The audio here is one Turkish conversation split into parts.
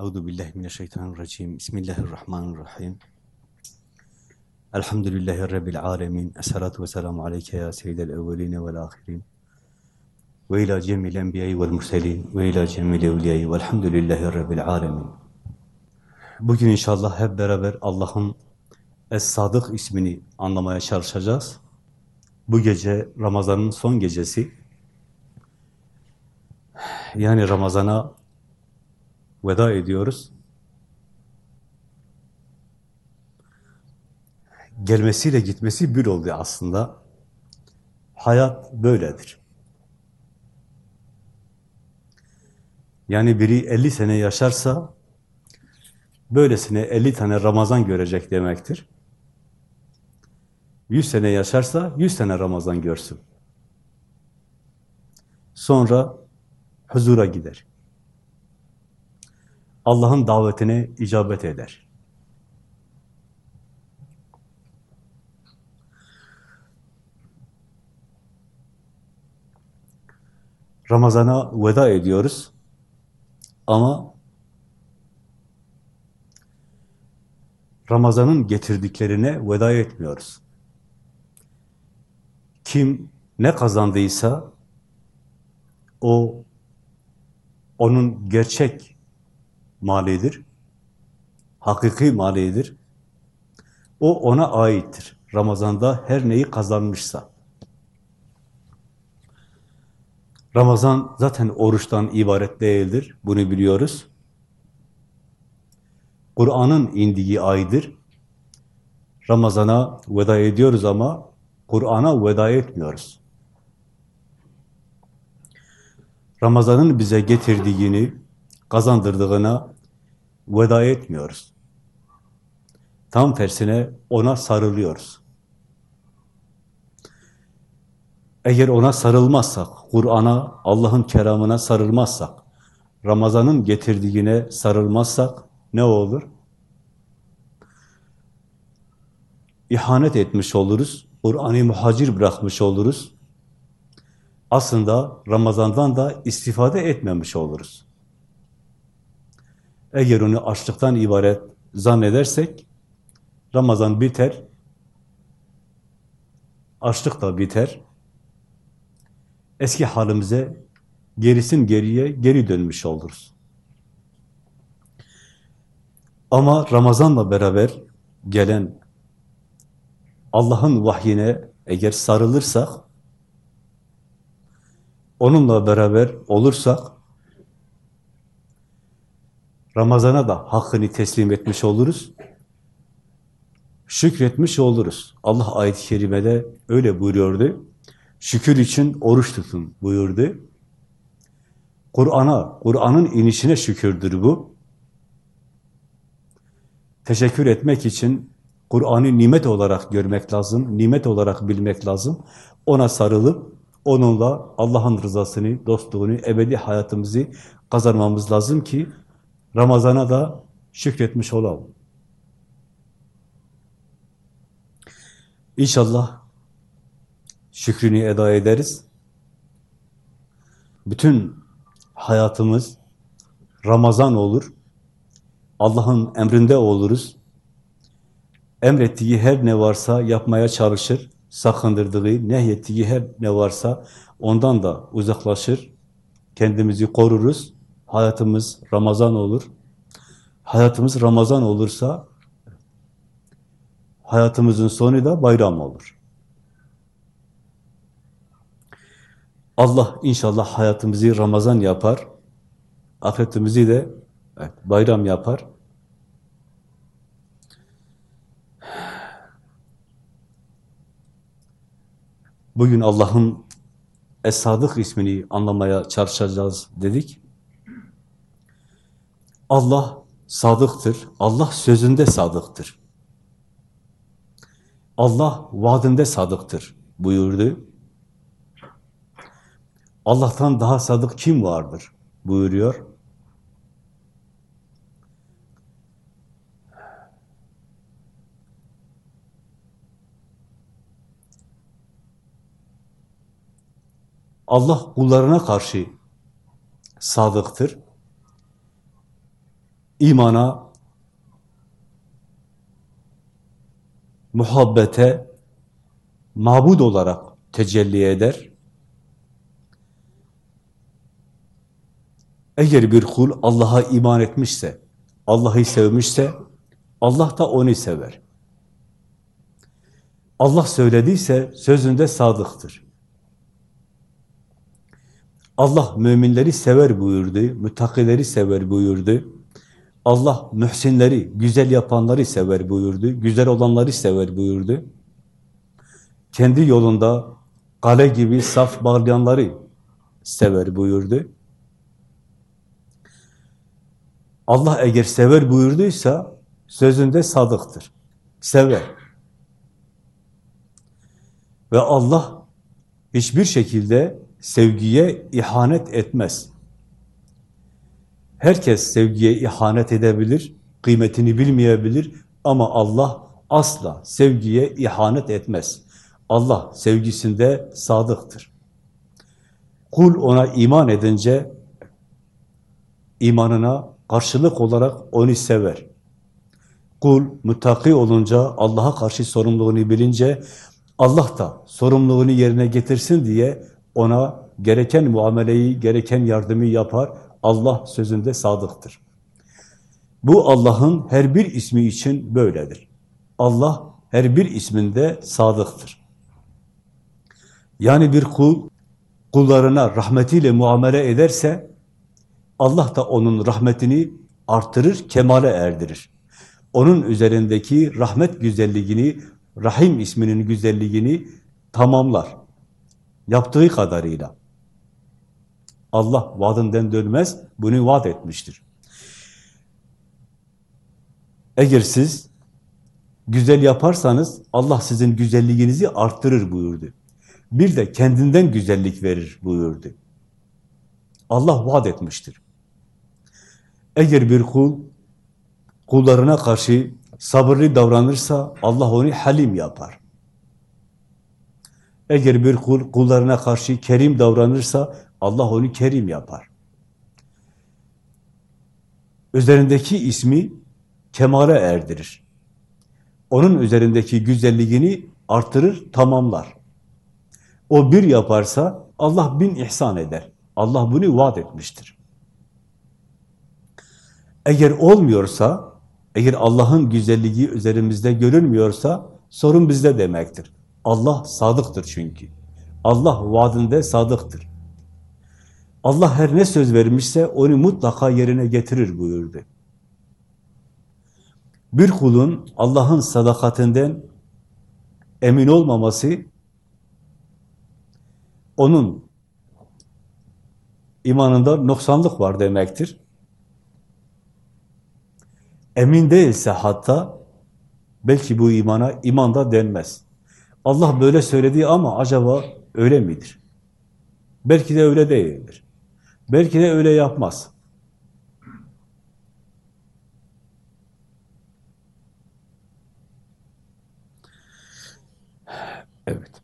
Euzu billahi mineşşeytanirracim. Bismillahirrahmanirrahim. Elhamdülillahi rabbil alamin. Essalatu vesselamu aleyke ya seyyidel evvelin ve'l ahirin. Ve ila cemil enbiya'i vel murselin ve ila cemil evliya'i ve'lhamdülillahi rabbil alamin. Bugün inşallah hep beraber Allah'ın Es-Sadık ismini anlamaya çalışacağız. Bu gece Ramazan'ın son gecesi. Yani Ramazan'a veda ediyoruz. Gelmesiyle gitmesi bir oldu aslında. Hayat böyledir. Yani biri 50 sene yaşarsa böylesine 50 tane Ramazan görecek demektir. 100 sene yaşarsa 100 sene Ramazan görsün. Sonra huzura gider. Allah'ın davetine icabet eder. Ramazana veda ediyoruz. Ama Ramazan'ın getirdiklerine veda etmiyoruz. Kim ne kazandıysa o onun gerçek malidir. Hakiki malidir. O ona aittir. Ramazan'da her neyi kazanmışsa. Ramazan zaten oruçtan ibaret değildir. Bunu biliyoruz. Kur'an'ın indiği aydır. Ramazan'a veda ediyoruz ama Kur'an'a veda etmiyoruz. Ramazan'ın bize getirdiğini, kazandırdığına veda etmiyoruz. Tam tersine ona sarılıyoruz. Eğer ona sarılmazsak, Kur'an'a, Allah'ın keramına sarılmazsak, Ramazan'ın getirdiğine sarılmazsak ne olur? İhanet etmiş oluruz, Kur'an'ı muhacir bırakmış oluruz. Aslında Ramazan'dan da istifade etmemiş oluruz. Eğer onu açlıktan ibaret zannedersek, Ramazan biter, açlık da biter, eski halimize gerisin geriye geri dönmüş oluruz. Ama Ramazan'la beraber gelen Allah'ın vahyine eğer sarılırsak, onunla beraber olursak, Ramazan'a da hakkını teslim etmiş oluruz. Şükretmiş oluruz. Allah ayet-i kerimede öyle buyuruyordu. Şükür için oruç tutun buyurdu. Kur'an'a, Kur'an'ın inişine şükürdür bu. Teşekkür etmek için Kur'an'ı nimet olarak görmek lazım, nimet olarak bilmek lazım. Ona sarılıp, onunla Allah'ın rızasını, dostluğunu, ebedi hayatımızı kazanmamız lazım ki Ramazan'a da şükretmiş olalım. İnşallah şükrünü eda ederiz. Bütün hayatımız Ramazan olur. Allah'ın emrinde oluruz. Emrettiği her ne varsa yapmaya çalışır. Sakındırdığı, nehyettiği her ne varsa ondan da uzaklaşır. Kendimizi koruruz. Hayatımız Ramazan olur. Hayatımız Ramazan olursa hayatımızın sonu da bayram olur. Allah inşallah hayatımızı Ramazan yapar. Ahiretimizi de evet, bayram yapar. Bugün Allah'ın Es-Sadık ismini anlamaya çalışacağız dedik. Allah sadıktır. Allah sözünde sadıktır. Allah vaadinde sadıktır buyurdu. Allah'tan daha sadık kim vardır buyuruyor. Allah kullarına karşı sadıktır. İmana, muhabbete, mabud olarak tecelli eder. Eğer bir kul Allah'a iman etmişse, Allah'ı sevmişse, Allah da onu sever. Allah söylediyse sözünde sadıktır. Allah müminleri sever buyurdu, müttakileri sever buyurdu. Allah mühsinleri, güzel yapanları sever buyurdu, güzel olanları sever buyurdu. Kendi yolunda kale gibi saf bağlayanları sever buyurdu. Allah eğer sever buyurduysa sözünde sadıktır. Sever. Ve Allah hiçbir şekilde sevgiye ihanet etmez. Herkes sevgiye ihanet edebilir, kıymetini bilmeyebilir ama Allah asla sevgiye ihanet etmez. Allah sevgisinde sadıktır. Kul ona iman edince imanına karşılık olarak onu sever. Kul muttaki olunca, Allah'a karşı sorumluluğunu bilince Allah da sorumluluğunu yerine getirsin diye ona gereken muameleyi, gereken yardımı yapar. Allah sözünde sadıktır. Bu Allah'ın her bir ismi için böyledir. Allah her bir isminde sadıktır. Yani bir kul kullarına rahmetiyle muamele ederse Allah da onun rahmetini artırır, kemale erdirir. Onun üzerindeki rahmet güzelliğini, Rahim isminin güzelliğini tamamlar. Yaptığı kadarıyla. Allah vaadinden dönmez, bunu vaat etmiştir. Eğer siz güzel yaparsanız Allah sizin güzelliğinizi arttırır buyurdu. Bir de kendinden güzellik verir buyurdu. Allah vaat etmiştir. Eğer bir kul kullarına karşı sabırlı davranırsa Allah onu halim yapar. Eğer bir kul kullarına karşı kerim davranırsa Allah onu kerim yapar. Üzerindeki ismi kemale erdirir. Onun üzerindeki güzelliğini artırır, tamamlar. O bir yaparsa Allah bin ihsan eder. Allah bunu vaat etmiştir. Eğer olmuyorsa, eğer Allah'ın güzelliği üzerimizde görünmüyorsa sorun bizde demektir. Allah sadıktır çünkü. Allah vaadinde sadıktır. Allah her ne söz vermişse onu mutlaka yerine getirir buyurdu. Bir kulun Allah'ın sadakatinden emin olmaması onun imanında noksanlık var demektir. Emin değilse hatta belki bu imana imanda denmez. Allah böyle söyledi ama acaba öyle midir? Belki de öyle değildir. Belki de öyle yapmaz. Evet.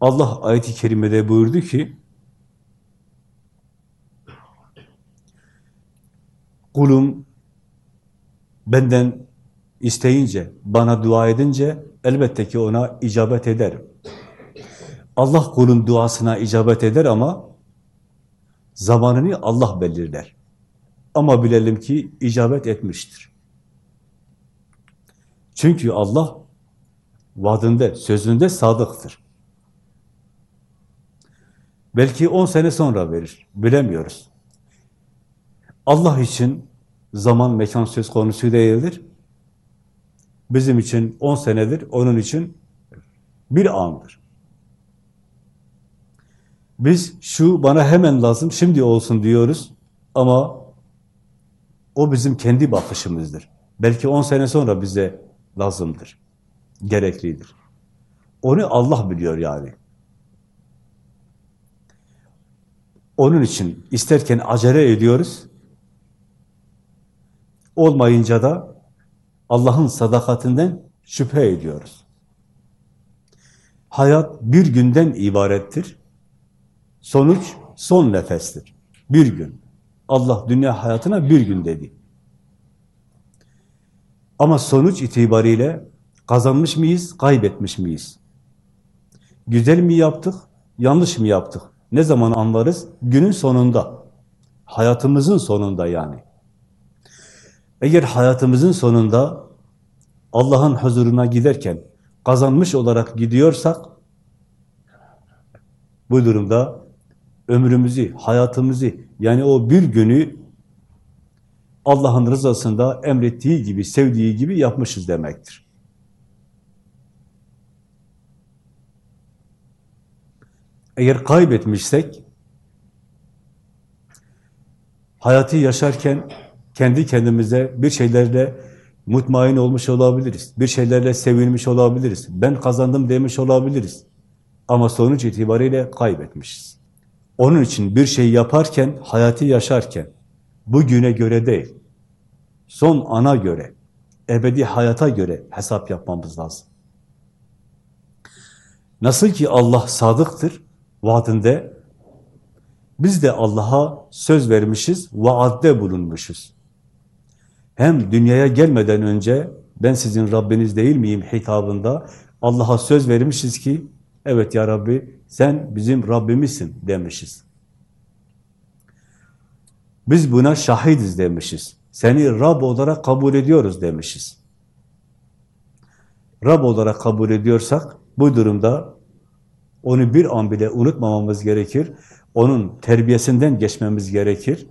Allah ayet-i kerimede buyurdu ki kulum benden isteyince, bana dua edince elbette ki ona icabet ederim. Allah kulun duasına icabet eder ama zamanını Allah belirler. Ama bilelim ki icabet etmiştir. Çünkü Allah vaadinde, sözünde sadıktır. Belki on sene sonra verir, bilemiyoruz. Allah için zaman, mekan söz konusu değildir. Bizim için on senedir, onun için bir andır. Biz şu bana hemen lazım, şimdi olsun diyoruz ama o bizim kendi bakışımızdır. Belki on sene sonra bize lazımdır, gereklidir. Onu Allah biliyor yani. Onun için isterken acele ediyoruz, olmayınca da Allah'ın sadakatinden şüphe ediyoruz. Hayat bir günden ibarettir. Sonuç son nefestir. Bir gün. Allah dünya hayatına bir gün dedi. Ama sonuç itibariyle kazanmış mıyız, kaybetmiş miyiz? Güzel mi yaptık, yanlış mı yaptık? Ne zaman anlarız? Günün sonunda. Hayatımızın sonunda yani. Eğer hayatımızın sonunda Allah'ın huzuruna giderken kazanmış olarak gidiyorsak bu durumda ömrümüzü, hayatımızı yani o bir günü Allah'ın rızasında emrettiği gibi, sevdiği gibi yapmışız demektir. Eğer kaybetmişsek, hayatı yaşarken kendi kendimize bir şeylerle mutmain olmuş olabiliriz. Bir şeylerle sevilmiş olabiliriz. Ben kazandım demiş olabiliriz. Ama sonuç itibariyle kaybetmişiz. Onun için bir şey yaparken, hayatı yaşarken, bugüne göre değil, son ana göre, ebedi hayata göre hesap yapmamız lazım. Nasıl ki Allah sadıktır, vaadinde, biz de Allah'a söz vermişiz, vaadde bulunmuşuz. Hem dünyaya gelmeden önce, ben sizin Rabbiniz değil miyim hitabında, Allah'a söz vermişiz ki, evet ya Rabbi, sen bizim Rabbimizsin demişiz. Biz buna şahidiz demişiz. Seni Rab olarak kabul ediyoruz demişiz. Rab olarak kabul ediyorsak, bu durumda onu bir an bile unutmamamız gerekir. Onun terbiyesinden geçmemiz gerekir.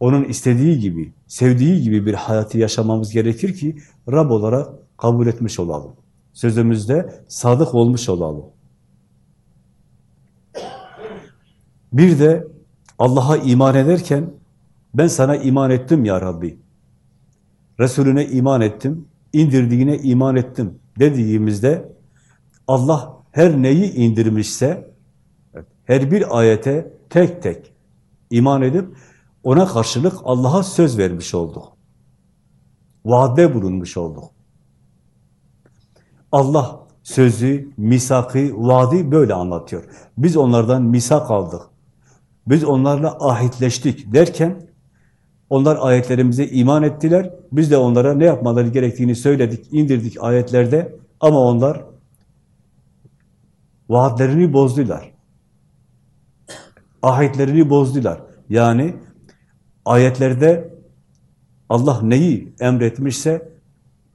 Onun istediği gibi, sevdiği gibi bir hayatı yaşamamız gerekir ki Rab olarak kabul etmiş olalım. Sözümüzde sadık olmuş olalım. Bir de Allah'a iman ederken ben sana iman ettim ya Rabbi. Resulüne iman ettim, indirdiğine iman ettim dediğimizde Allah her neyi indirmişse her bir ayete tek tek iman edip ona karşılık Allah'a söz vermiş olduk. Vaade bulunmuş olduk. Allah sözü, misakı, vaadi böyle anlatıyor. Biz onlardan misak aldık. Biz onlarla ahitleştik derken onlar ayetlerimize iman ettiler. Biz de onlara ne yapmaları gerektiğini söyledik, indirdik ayetlerde ama onlar vaatlerini bozdular. Ahitlerini bozdular. Yani ayetlerde Allah neyi emretmişse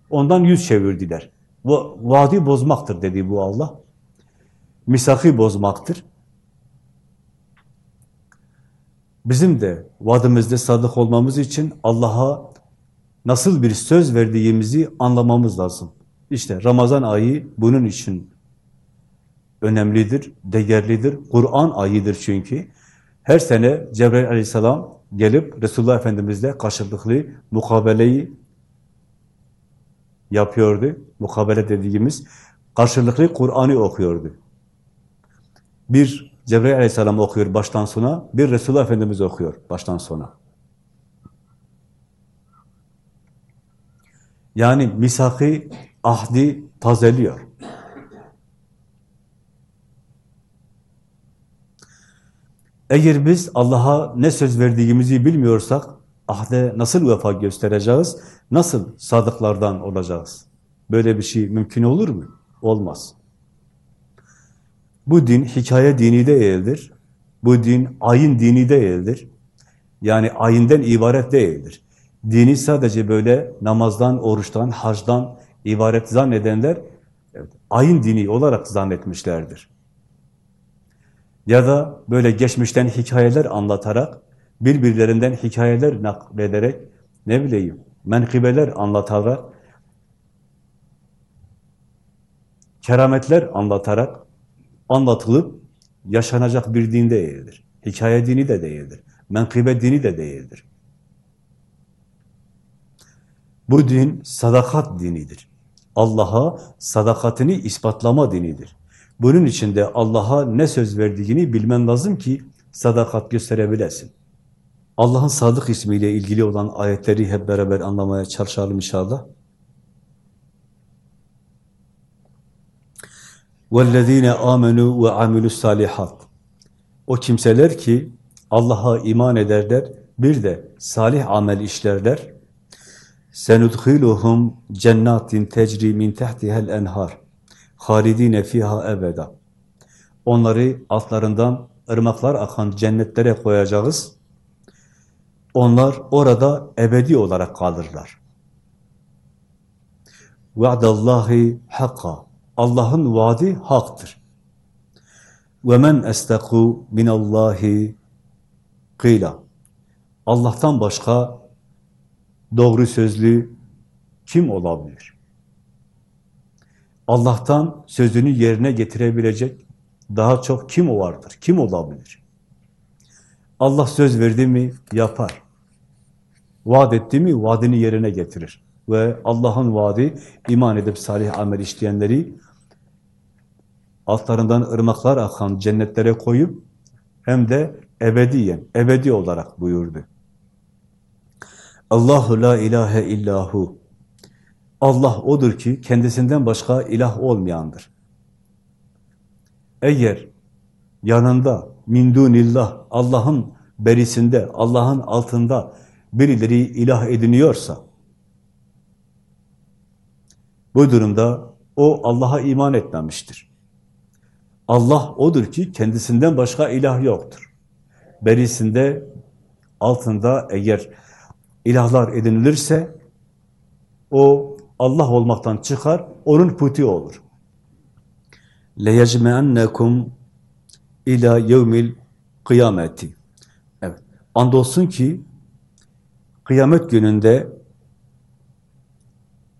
ondan yüz çevirdiler. Bu vaadi bozmaktır dedi bu Allah. Misakı bozmaktır. Bizim de vaadimizde sadık olmamız için Allah'a nasıl bir söz verdiğimizi anlamamız lazım. İşte Ramazan ayı bunun için önemlidir, değerlidir. Kur'an ayıdır çünkü. Her sene Cebrail aleyhisselam gelip Resulullah Efendimizle karşılıklı mukabeleyi yapıyordu. Mukabele dediğimiz karşılıklı Kur'an'ı okuyordu. Bir Cebrail aleyhisselam okuyor baştan sona, bir Resulullah Efendimiz okuyor baştan sona. Yani misakı, ahdi tazeliyor. Eğer biz Allah'a ne söz verdiğimizi bilmiyorsak, ahde nasıl vefa göstereceğiz, nasıl sadıklardan olacağız? Böyle bir şey mümkün olur mu? Olmaz. Bu din hikaye dini de değildir. Bu din ayın dini de değildir. Yani ayinden ibaret değildir. Dini sadece böyle namazdan, oruçtan, hacdan ibaret zannedenler evet, ayın dini olarak zannetmişlerdir. Ya da böyle geçmişten hikayeler anlatarak, birbirlerinden hikayeler naklederek, ne bileyim, menkıbeler anlatarak, kerametler anlatarak, anlatılıp yaşanacak bir din değildir. Hikaye dini de değildir. Menkıbe dini de değildir. Bu din sadakat dinidir. Allah'a sadakatini ispatlama dinidir. Bunun için de Allah'a ne söz verdiğini bilmen lazım ki sadakat gösterebilesin. Allah'ın sadık ismiyle ilgili olan ayetleri hep beraber anlamaya çalışalım inşallah. وَالَّذ۪ينَ آمَنُوا وَعَمِلُوا الصَّالِحَاتِ O kimseler ki Allah'a iman ederler, bir de salih amel işlerler. senudkhiluhum cennatin tecri min tahtiha'l enhar halidine fiha ebeda. Onları altlarından ırmaklar akan cennetlere koyacağız. Onlar orada ebedi olarak kalırlar. Va'dallahi hakka. Allah'ın vaadi haktır. Ve men estaku minallahi kıyla. Allah'tan başka doğru sözlü kim olabilir? Allah'tan sözünü yerine getirebilecek daha çok kim vardır? Kim olabilir? Allah söz verdi mi yapar. Vaat etti mi vaadini yerine getirir. Ve Allah'ın vaadi iman edip salih amel işleyenleri altlarından ırmaklar akan cennetlere koyup hem de ebediyen, ebedi olarak buyurdu. Allahu la ilahe illahu. Allah odur ki kendisinden başka ilah olmayandır. Eğer yanında min dunillah Allah'ın berisinde, Allah'ın altında birileri ilah ediniyorsa bu durumda o Allah'a iman etmemiştir. Allah odur ki kendisinden başka ilah yoktur. Berisinde, altında eğer ilahlar edinilirse o Allah olmaktan çıkar, onun puti olur. لَيَجْمَعَنَّكُمْ ila yevmil kıyameti. Evet. Andolsun ki kıyamet gününde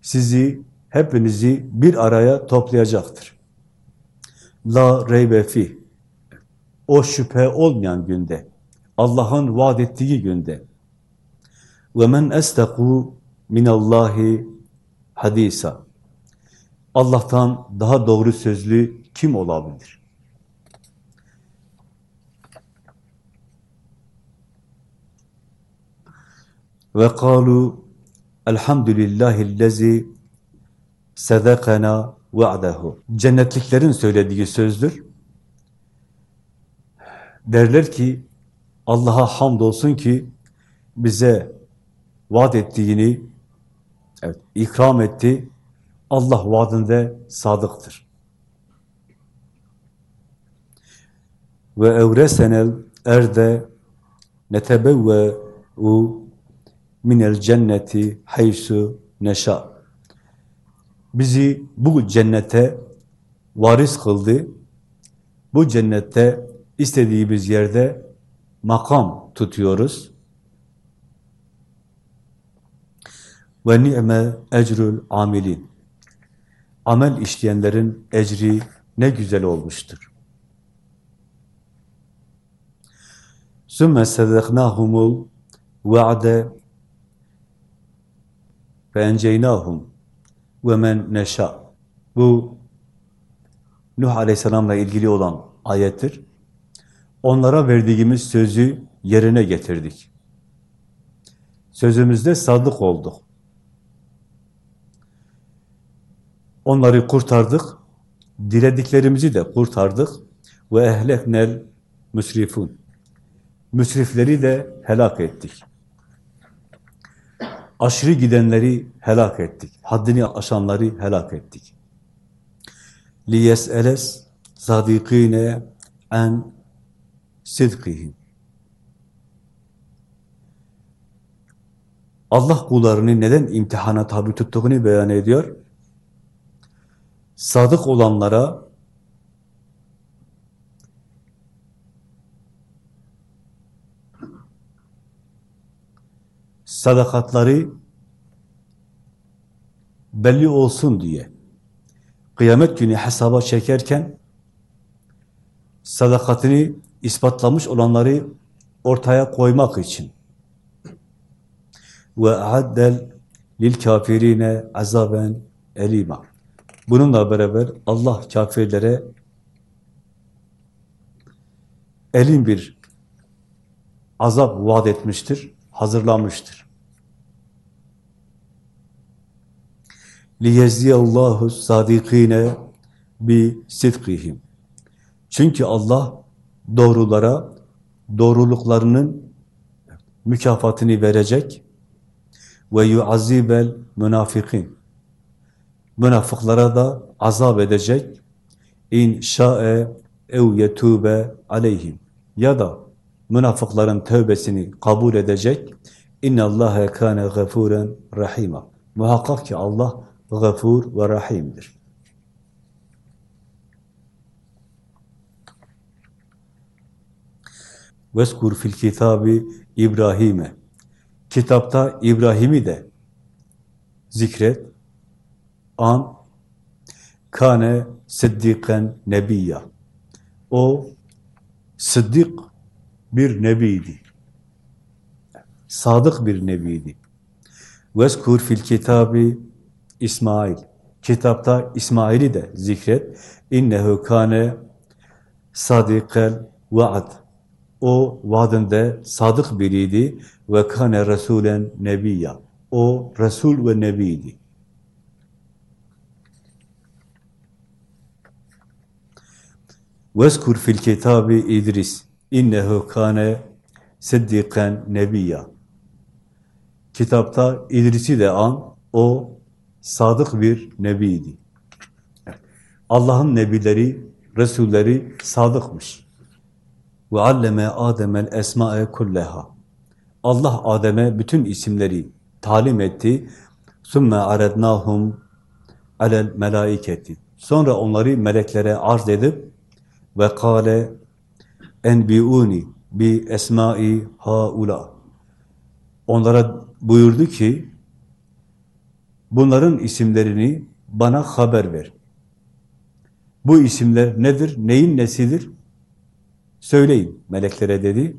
sizi, hepinizi bir araya toplayacaktır. La reybe fi. O şüphe olmayan günde, Allah'ın vaat ettiği günde. Ve men estaku minallahi hadisa. Allah'tan daha doğru sözlü kim olabilir? Ve kalu elhamdülillahillezi sedekana va'dehu. Cennetliklerin söylediği sözdür. Derler ki Allah'a hamdolsun ki bize vaat ettiğini evet, ikram etti. Allah vaadinde sadıktır. Ve evresenel erde netebevve u minel cenneti haysu neşa. Bizi bu cennete varis kıldı. Bu cennette istediğimiz yerde makam tutuyoruz. Ve ni'me ecrül amilin. Amel işleyenlerin ecri ne güzel olmuştur. Sümme sedeknâhumul ve'de فَاَنْجَيْنَاهُمْ وَمَنْ neşa. Bu Nuh Aleyhisselam'la ilgili olan ayettir. Onlara verdiğimiz sözü yerine getirdik. Sözümüzde sadık olduk. Onları kurtardık, dilediklerimizi de kurtardık ve ehleknel müsrifun. Müsrifleri de helak ettik. Aşırı gidenleri helak ettik. Haddini aşanları helak ettik. لِيَسْأَلَسْ zadikine en sidkihim. Allah kullarını neden imtihana tabi tuttuğunu beyan ediyor. Sadık olanlara sadakatları belli olsun diye kıyamet günü hesaba çekerken sadakatini ispatlamış olanları ortaya koymak için ve addel lil kafirine azaben elima. Bununla beraber Allah kafirlere elin bir azap vaat etmiştir, hazırlamıştır. Liyeziyallahu sadikine bi sidkihim. Çünkü Allah doğrulara doğruluklarının mükafatını verecek ve yuazibel münafikin. Münafıklara da azap edecek. İn şa'e ev yetube aleyhim. Ya da münafıkların tövbesini kabul edecek. İnne Allahe kâne gafûren rahîmâ. Muhakkak ki Allah gafur ve rahimdir. Veskur fil kitabi İbrahim'e. Kitapta İbrahim'i de zikret. An kane siddiqen nebiyya. O sıddık bir nebiydi. Sadık bir nebiydi. Veskur fil kitabi İsmail. Kitapta İsmail'i de zikret. İnnehu kane sadikel vaad. O vaadinde sadık biriydi ve kane resulen nebiyya. O resul ve nebiydi. Veskur fil kitabi İdris. İnnehu kane siddiqen nebiyya. Kitapta İdris'i de an, o sadık bir nebiydi. Allah'ın nebileri, resulleri sadıkmış. Ve alleme Adem'el esma'e kulleha. Allah Adem'e bütün isimleri talim etti. Sümme arednahum alel melaiketi. Sonra onları meleklere arz edip ve kâle enbiuni bi esmai haula. Onlara buyurdu ki bunların isimlerini bana haber ver. Bu isimler nedir? Neyin nesidir? Söyleyin meleklere dedi.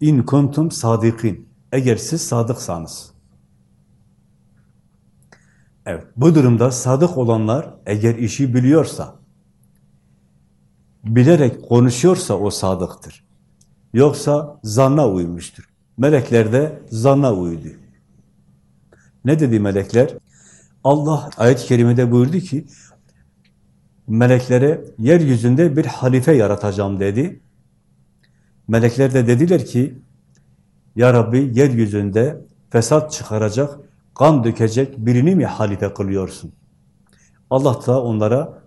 İn kuntum sadikin. Eğer siz sadıksanız. Evet, bu durumda sadık olanlar eğer işi biliyorsa, bilerek konuşuyorsa o sadıktır. Yoksa zanna uymuştur. Melekler de zanna uydu. Ne dedi melekler? Allah ayet-i kerimede buyurdu ki, meleklere yeryüzünde bir halife yaratacağım dedi. Melekler de dediler ki, Ya Rabbi yeryüzünde fesat çıkaracak, kan dökecek birini mi halife kılıyorsun? Allah da onlara,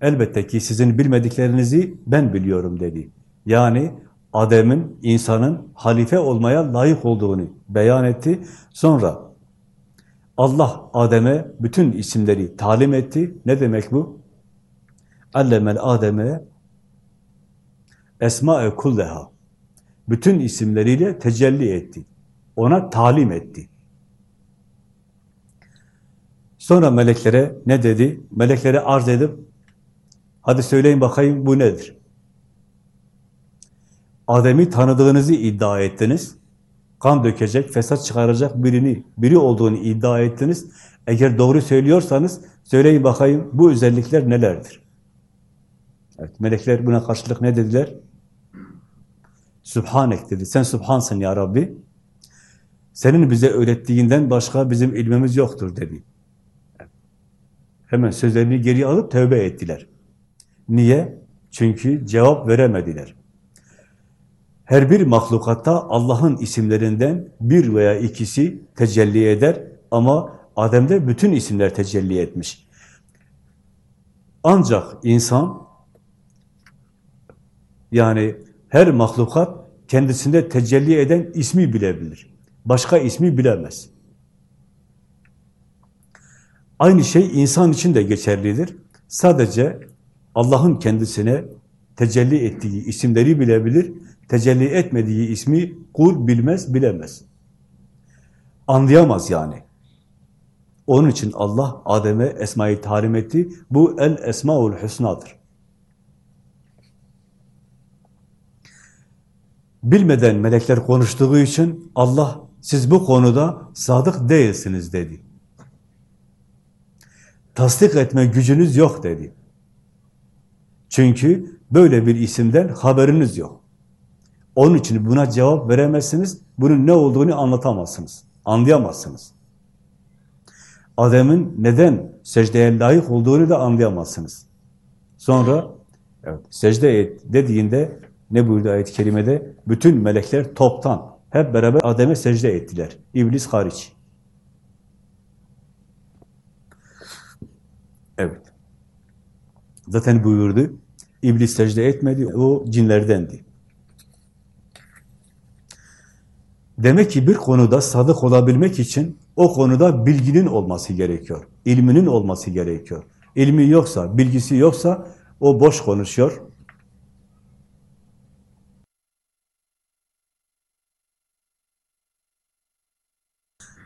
elbette ki sizin bilmediklerinizi ben biliyorum dedi. Yani Adem'in, insanın halife olmaya layık olduğunu beyan etti. Sonra Allah Adem'e bütün isimleri talim etti. Ne demek bu? Allemel Adem'e esma-e kulleha. Bütün isimleriyle tecelli etti. Ona talim etti. Sonra meleklere ne dedi? Meleklere arz edip, hadi söyleyin bakayım bu nedir? Adem'i tanıdığınızı iddia ettiniz. Kan dökecek, fesat çıkaracak birini, biri olduğunu iddia ettiniz. Eğer doğru söylüyorsanız söyleyin bakayım bu özellikler nelerdir? Evet, melekler buna karşılık ne dediler? Sübhanek dedi. Sen Sübhansın ya Rabbi. Senin bize öğrettiğinden başka bizim ilmimiz yoktur dedi. Hemen sözlerini geri alıp tövbe ettiler. Niye? Çünkü cevap veremediler. Her bir mahlukatta Allah'ın isimlerinden bir veya ikisi tecelli eder ama Adem'de bütün isimler tecelli etmiş. Ancak insan yani her mahlukat kendisinde tecelli eden ismi bilebilir. Başka ismi bilemez. Aynı şey insan için de geçerlidir. Sadece Allah'ın kendisine tecelli ettiği isimleri bilebilir. Tecelli etmediği ismi kul bilmez, bilemez. Anlayamaz yani. Onun için Allah Adem'e esmayı talim etti. Bu el esmaul husnadır. Bilmeden melekler konuştuğu için Allah siz bu konuda sadık değilsiniz dedi. Tasdik etme gücünüz yok dedi. Çünkü böyle bir isimden haberiniz yok. Onun için buna cevap veremezsiniz. Bunun ne olduğunu anlatamazsınız. Anlayamazsınız. Adem'in neden secdeye layık olduğunu da anlayamazsınız. Sonra evet, secde et dediğinde ne buyurdu ayet-i kerimede? Bütün melekler toptan hep beraber Adem'e secde ettiler. İblis hariç. Evet. Zaten buyurdu. İblis secde etmedi. O cinlerdendi. Demek ki bir konuda sadık olabilmek için o konuda bilginin olması gerekiyor. ilminin olması gerekiyor. İlmi yoksa, bilgisi yoksa o boş konuşuyor.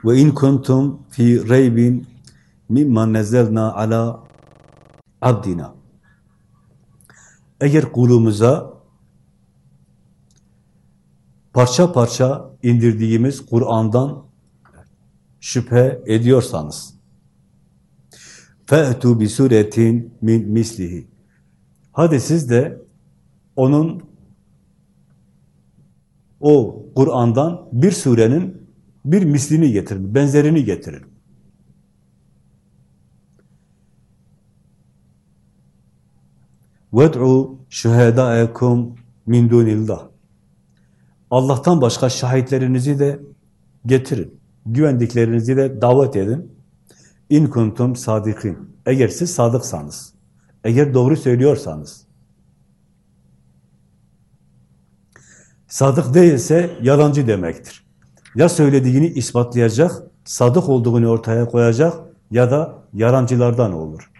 Ve in kuntum fi reybin mimma nazzalna ala abdina. Eğer kulumuza parça parça indirdiğimiz Kur'an'dan şüphe ediyorsanız فَأْتُوا بِسُورَةٍ min mislihi. Hadi siz de onun o Kur'an'dan bir surenin bir mislini getirin, benzerini getirin. وَدْعُوا شُهَدَاءَكُمْ min dunillah. Allah'tan başka şahitlerinizi de getirin. Güvendiklerinizi de davet edin. İn kuntum sadikin. Eğer siz sadıksanız, eğer doğru söylüyorsanız. Sadık değilse yalancı demektir. Ya söylediğini ispatlayacak, sadık olduğunu ortaya koyacak ya da yalancılardan olur.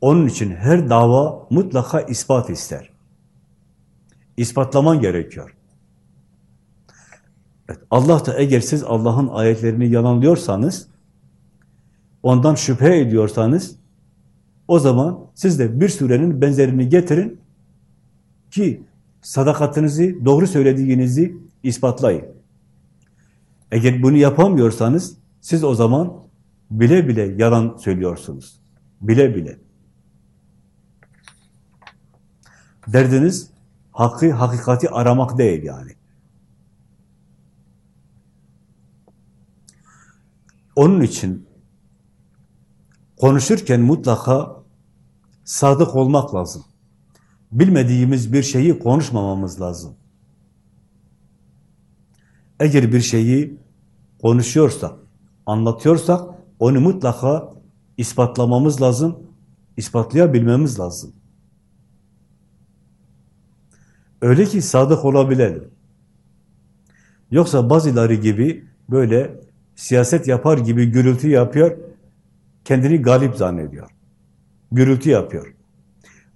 Onun için her dava mutlaka ispat ister. İspatlaman gerekiyor. Evet, Allah da eğer siz Allah'ın ayetlerini yalanlıyorsanız, ondan şüphe ediyorsanız, o zaman siz de bir surenin benzerini getirin ki sadakatinizi, doğru söylediğinizi ispatlayın. Eğer bunu yapamıyorsanız, siz o zaman bile bile yalan söylüyorsunuz. Bile bile. Derdiniz hakkı, hakikati aramak değil yani. Onun için konuşurken mutlaka sadık olmak lazım. Bilmediğimiz bir şeyi konuşmamamız lazım. Eğer bir şeyi konuşuyorsak, anlatıyorsak onu mutlaka ispatlamamız lazım, ispatlayabilmemiz lazım. Öyle ki sadık olabilelim. Yoksa bazıları gibi böyle siyaset yapar gibi gürültü yapıyor, kendini galip zannediyor. Gürültü yapıyor.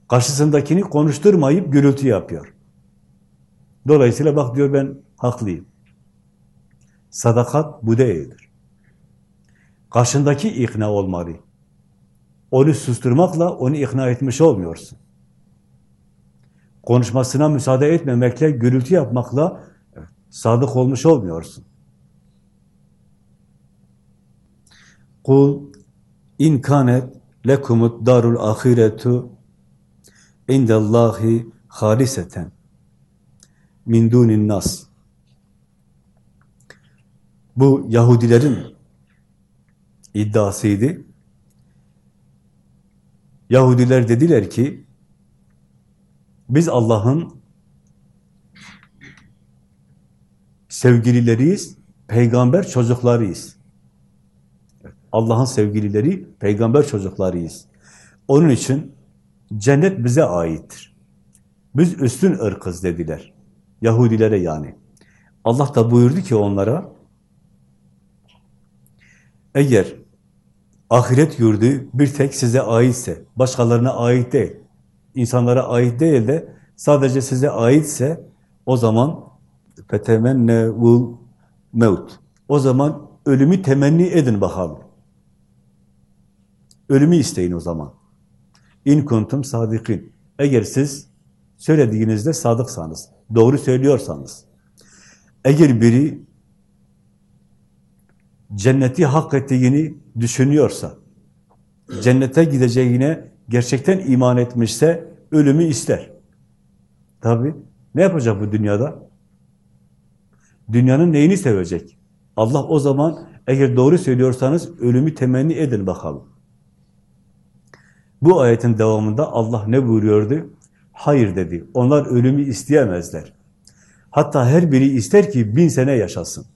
Karşısındakini konuşturmayıp gürültü yapıyor. Dolayısıyla bak diyor ben haklıyım. Sadakat bu değildir. Karşındaki ikna olmalı. Onu susturmakla onu ikna etmiş olmuyorsun. Konuşmasına müsaade etmemekle, gürültü yapmakla sadık olmuş olmuyorsun. Kul in kanet lekumut darul ahiretu indallahi haliseten min dunin nas. Bu Yahudilerin iddiasıydı. Yahudiler dediler ki biz Allah'ın sevgilileriyiz, peygamber çocuklarıyız. Allah'ın sevgilileri, peygamber çocuklarıyız. Onun için cennet bize aittir. Biz üstün ırkız dediler. Yahudilere yani. Allah da buyurdu ki onlara, eğer ahiret yurdu bir tek size aitse, başkalarına ait değil, insanlara ait değil de sadece size aitse, o zaman fetemennevul mevt. O zaman ölümü temenni edin bakalım. Ölümü isteyin o zaman. İn kuntum sadikin. Eğer siz söylediğinizde sadıksanız, doğru söylüyorsanız, eğer biri cenneti hak ettiğini düşünüyorsa, cennete gideceğine gerçekten iman etmişse ölümü ister. Tabi ne yapacak bu dünyada? Dünyanın neyini sevecek? Allah o zaman eğer doğru söylüyorsanız ölümü temenni edin bakalım. Bu ayetin devamında Allah ne buyuruyordu? Hayır dedi. Onlar ölümü isteyemezler. Hatta her biri ister ki bin sene yaşasın.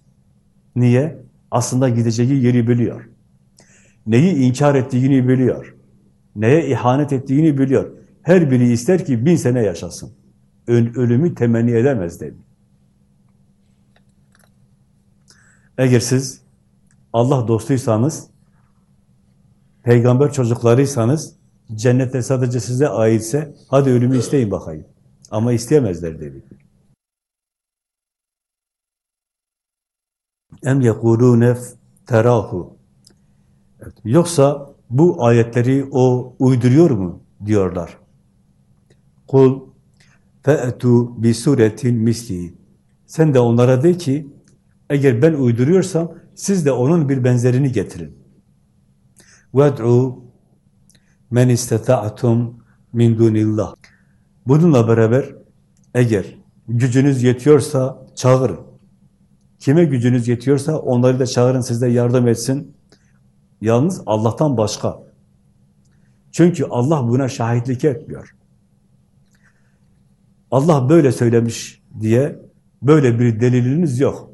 Niye? Aslında gideceği yeri biliyor. Neyi inkar ettiğini biliyor. neye ihanet ettiğini biliyor. Her biri ister ki bin sene yaşasın. ölümü temenni edemez dedi. Eğer siz Allah dostuysanız, peygamber çocuklarıysanız, cennette sadece size aitse, hadi ölümü isteyin bakayım. Ama isteyemezler dedi. Em yekulûne terahu. Yoksa bu ayetleri o uyduruyor mu diyorlar. Kul fe'tu bi suretin misli. Sen de onlara de ki eğer ben uyduruyorsam siz de onun bir benzerini getirin. Ved'u men istata'tum min dunillah. Bununla beraber eğer gücünüz yetiyorsa çağırın. Kime gücünüz yetiyorsa onları da çağırın size yardım etsin. Yalnız Allah'tan başka. Çünkü Allah buna şahitlik etmiyor. Allah böyle söylemiş diye böyle bir deliliniz yok.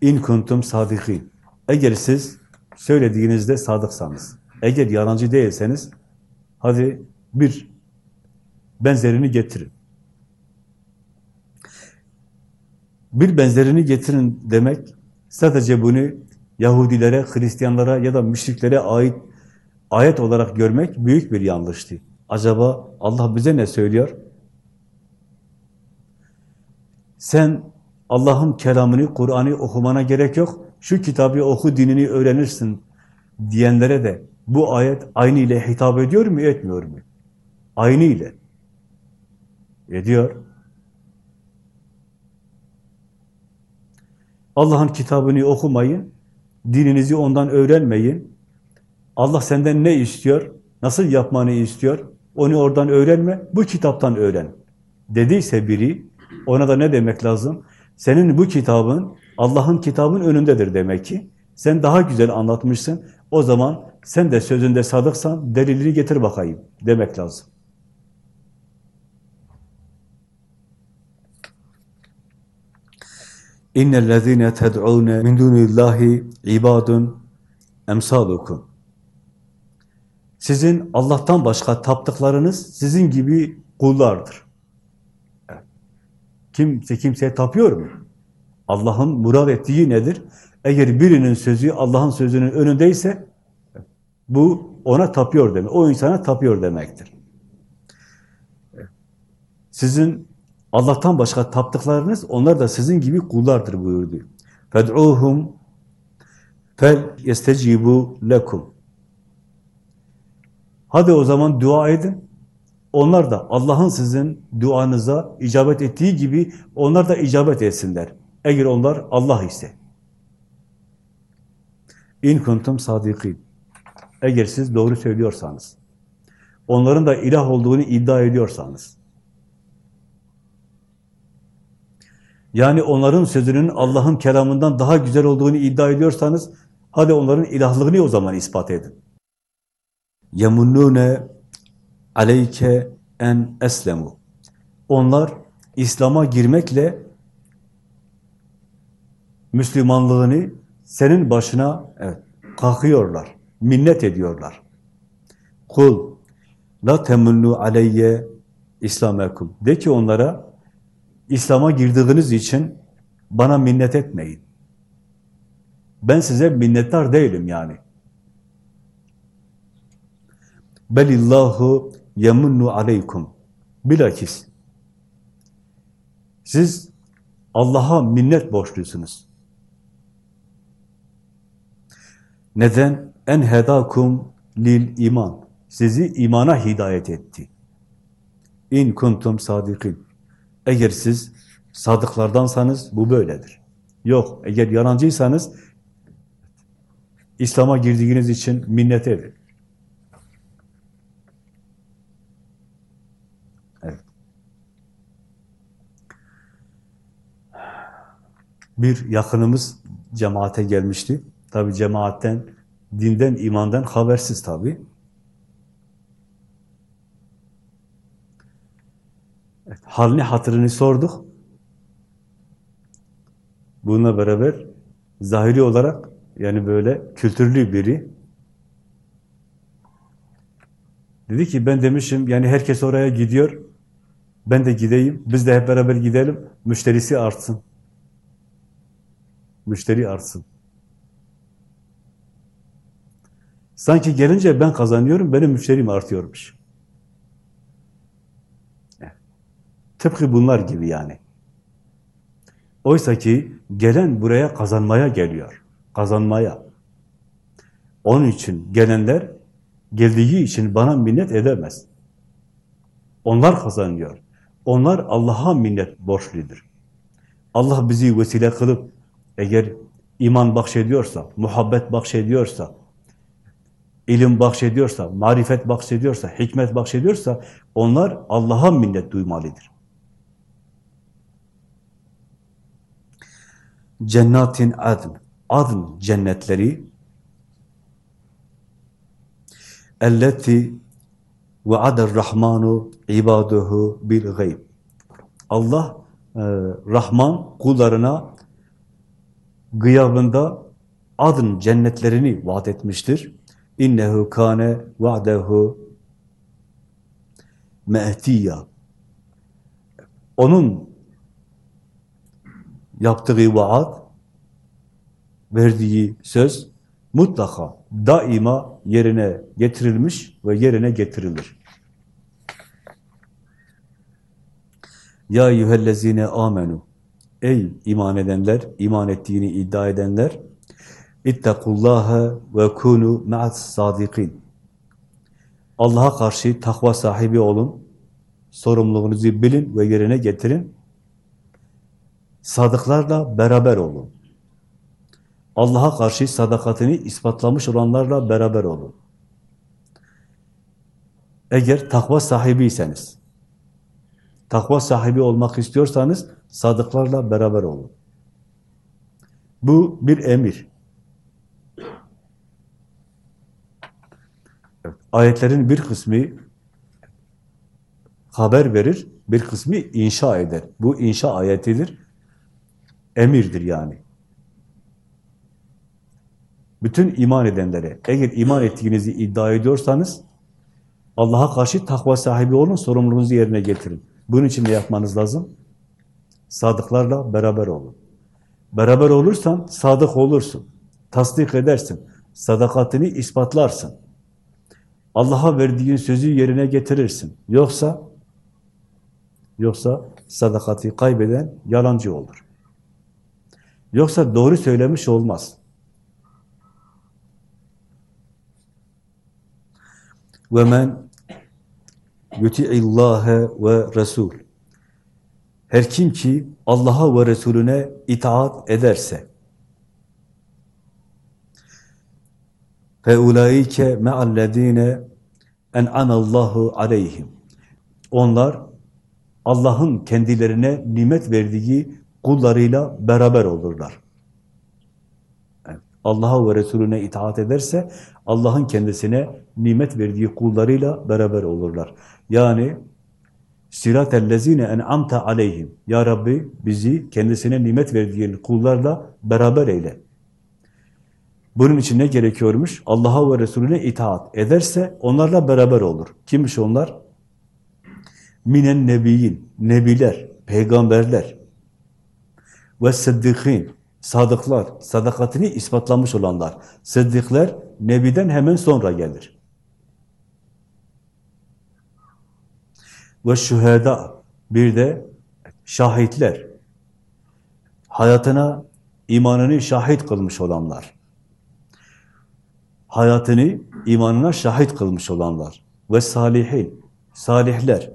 İn kuntum sadikin. Eğer siz söylediğinizde sadıksanız, eğer yalancı değilseniz, hadi bir benzerini getirin. Bir benzerini getirin demek, sadece bunu Yahudilere, Hristiyanlara ya da müşriklere ait ayet olarak görmek büyük bir yanlıştı. Acaba Allah bize ne söylüyor? Sen Allah'ın kelamını, Kur'an'ı okumana gerek yok. Şu kitabı oku, dinini öğrenirsin diyenlere de bu ayet aynı ile hitap ediyor mu, etmiyor mu? Aynı ile. Ediyor. Allah'ın kitabını okumayın, dininizi ondan öğrenmeyin. Allah senden ne istiyor, nasıl yapmanı istiyor, onu oradan öğrenme, bu kitaptan öğren. Dediyse biri, ona da ne demek lazım? Senin bu kitabın Allah'ın kitabın önündedir demek ki. Sen daha güzel anlatmışsın. O zaman sen de sözünde sadıksan delilini getir bakayım demek lazım. İnnellezîne ted'ûne min dûnillâhi ibâdun emsâlukum. Sizin Allah'tan başka taptıklarınız sizin gibi kullardır. Kimse kimseye tapıyor mu? Allah'ın murad ettiği nedir? Eğer birinin sözü Allah'ın sözünün önündeyse bu ona tapıyor demek. O insana tapıyor demektir. Sizin Allah'tan başka taptıklarınız onlar da sizin gibi kullardır buyurdu. Fed'uhum fel yestecibu lekum. Hadi o zaman dua edin. Onlar da Allah'ın sizin duanıza icabet ettiği gibi onlar da icabet etsinler. Eğer onlar Allah ise. İn kuntum sadikin. Eğer siz doğru söylüyorsanız, onların da ilah olduğunu iddia ediyorsanız, yani onların sözünün Allah'ın kelamından daha güzel olduğunu iddia ediyorsanız, hadi onların ilahlığını o zaman ispat edin. يَمُنُّونَ aleyke en eslemu. Onlar İslam'a girmekle Müslümanlığını senin başına evet, kalkıyorlar, minnet ediyorlar. Kul la temunnu aleyye islamekum. De ki onlara İslam'a girdiğiniz için bana minnet etmeyin. Ben size minnettar değilim yani. Belillahu yemunnu aleykum. Bilakis siz Allah'a minnet borçlusunuz. Neden? En hedakum lil iman. Sizi imana hidayet etti. İn kuntum sadikin. Eğer siz sadıklardansanız bu böyledir. Yok, eğer yalancıysanız İslam'a girdiğiniz için minnet edin. Evet. Bir yakınımız cemaate gelmişti. Tabi cemaatten, dinden, imandan habersiz tabi. Evet, halini hatırını sorduk. Bununla beraber zahiri olarak Yani böyle kültürlü biri. Dedi ki ben demişim yani herkes oraya gidiyor. Ben de gideyim. Biz de hep beraber gidelim. Müşterisi artsın. Müşteri artsın. Sanki gelince ben kazanıyorum, benim müşterim artıyormuş. Tıpkı bunlar gibi yani. Oysa ki gelen buraya kazanmaya geliyor. Kazanmaya. Onun için gelenler geldiği için bana minnet edemez. Onlar kazanıyor. Onlar Allah'a minnet borçludur. Allah bizi vesile kılıp eğer iman bahşediyorsa, muhabbet bahşediyorsa, ilim bahşediyorsa, marifet bahşediyorsa, hikmet bahşediyorsa onlar Allah'a minnet duymalıdır. Cennetin adn, adn cennetleri elleti vaadar rahmanu ibaduhu bil gayb. Allah e, Rahman kullarına gıyabında adın cennetlerini vaat etmiştir. İnnehu kane va'dehu me'tiyya. Onun yaptığı vaat, verdiği söz mutlaka daima yerine getirilmiş ve yerine getirilir. Ya eyyühellezine amenu Ey iman edenler, iman ettiğini iddia edenler İttakullaha ve kunu ma'as sadikin Allah'a karşı takva sahibi olun. Sorumluluğunuzu bilin ve yerine getirin. Sadıklarla beraber olun. Allah'a karşı sadakatini ispatlamış olanlarla beraber olun. Eğer takva sahibiyseniz, takva sahibi olmak istiyorsanız sadıklarla beraber olun. Bu bir emir. Ayetlerin bir kısmı haber verir, bir kısmı inşa eder. Bu inşa ayetidir. Emirdir yani. Bütün iman edenlere, eğer iman ettiğinizi iddia ediyorsanız, Allah'a karşı takva sahibi olun, sorumluluğunuzu yerine getirin. Bunun için ne yapmanız lazım? Sadıklarla beraber olun. Beraber olursan sadık olursun. Tasdik edersin. Sadakatini ispatlarsın. Allah'a verdiğin sözü yerine getirirsin. Yoksa yoksa sadakati kaybeden yalancı olur. Yoksa doğru söylemiş olmaz. Ve men yuti'illâhe ve resul. Her kim ki Allah'a ve Resulüne itaat ederse فَاُولَٰئِكَ مَعَ الَّذ۪ينَ اَنْعَمَ اللّٰهُ عَلَيْهِمْ Onlar Allah'ın kendilerine nimet verdiği kullarıyla beraber olurlar. Allah'a ve Resulüne itaat ederse Allah'ın kendisine nimet verdiği kullarıyla beraber olurlar. Yani Siratellezine en'amta aleyhim. Ya Rabbi bizi kendisine nimet verdiğin kullarla beraber eyle. bunun için ne gerekiyormuş? Allah'a ve Resulüne itaat ederse onlarla beraber olur. Kimmiş onlar? Minen nebiyin, nebiler, peygamberler ve sıddıkîn, sadıklar, sadakatini ispatlamış olanlar. Sıddıklar nebiden hemen sonra gelir. Ve şüheda, bir de şahitler, hayatına imanını şahit kılmış olanlar hayatını imanına şahit kılmış olanlar ve salihin, salihler,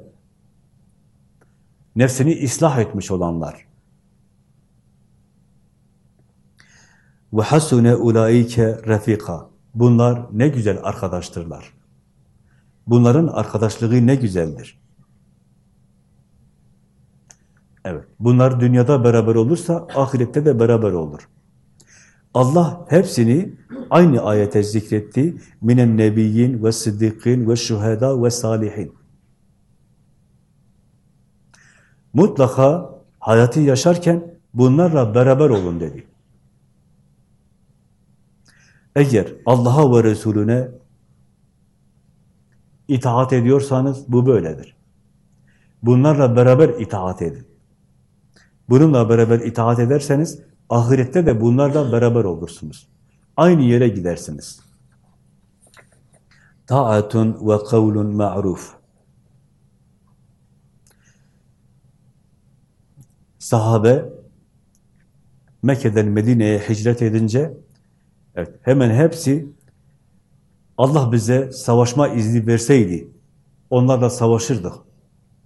nefsini ıslah etmiş olanlar. Ve hasune ulaike refika. Bunlar ne güzel arkadaştırlar. Bunların arkadaşlığı ne güzeldir. Evet, bunlar dünyada beraber olursa ahirette de beraber olur. Allah hepsini aynı ayete zikretti. Minen nebiyyin ve sıddıkın ve şuheda ve salihin. Mutlaka hayatı yaşarken bunlarla beraber olun dedi. Eğer Allah'a ve Resulüne itaat ediyorsanız bu böyledir. Bunlarla beraber itaat edin. Bununla beraber itaat ederseniz ahirette de bunlarla beraber olursunuz. Aynı yere gidersiniz. Taatun ve kavlun ma'ruf. Sahabe Mekke'den Medine'ye hicret edince evet, hemen hepsi Allah bize savaşma izni verseydi onlarla savaşırdık.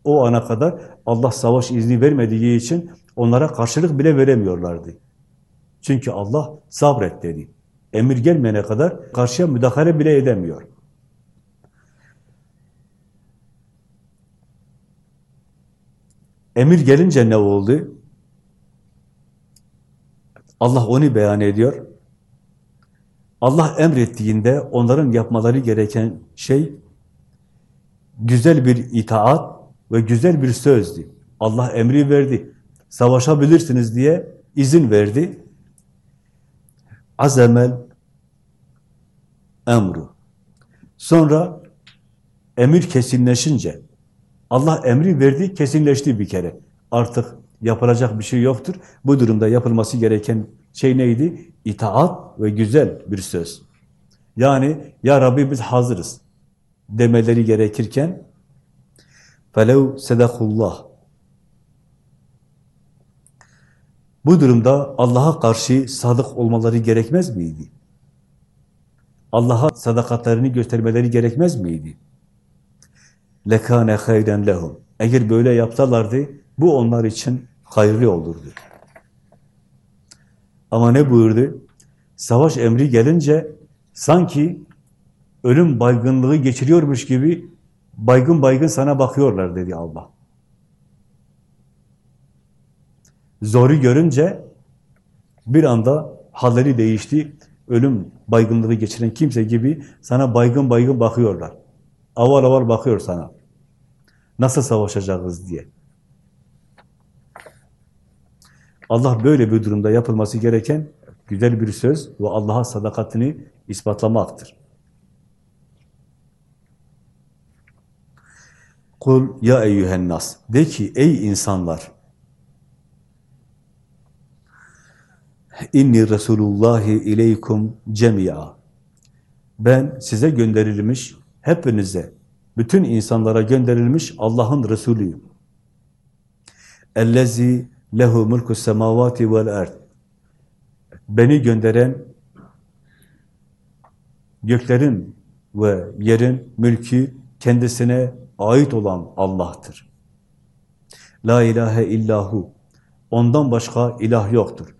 O ana kadar Allah savaş izni vermediği için onlara karşılık bile veremiyorlardı. Çünkü Allah sabret dedi. Emir gelmeyene kadar karşıya müdahale bile edemiyor. Emir gelince ne oldu? Allah onu beyan ediyor. Allah emrettiğinde onların yapmaları gereken şey güzel bir itaat ve güzel bir sözdü. Allah emri verdi. Savaşabilirsiniz diye izin verdi. Azemel emru. Sonra emir kesinleşince Allah emri verdi, kesinleşti bir kere. Artık yapılacak bir şey yoktur. Bu durumda yapılması gereken şey neydi? İtaat ve güzel bir söz. Yani ya Rabbi biz hazırız demeleri gerekirken felev sedakullah Bu durumda Allah'a karşı sadık olmaları gerekmez miydi? Allah'a sadakatlerini göstermeleri gerekmez miydi? lekane hayren lehum. Eğer böyle yapsalardı bu onlar için hayırlı olurdu. Ama ne buyurdu? Savaş emri gelince sanki ölüm baygınlığı geçiriyormuş gibi baygın baygın sana bakıyorlar dedi Allah. Zoru görünce bir anda halleri değişti. Ölüm baygınlığı geçiren kimse gibi sana baygın baygın bakıyorlar. Aval aval bakıyor sana. Nasıl savaşacağız diye. Allah böyle bir durumda yapılması gereken güzel bir söz ve Allah'a sadakatini ispatlamaktır. Kul ya eyyühen nas. De ki ey insanlar. İnni Resulullahi ileykum cemi'a. Ben size gönderilmiş, hepinize, bütün insanlara gönderilmiş Allah'ın Resulüyüm. Ellezi lehu mulku semavati vel erd. Beni gönderen göklerin ve yerin mülkü kendisine ait olan Allah'tır. La ilahe illahu. Ondan başka ilah yoktur.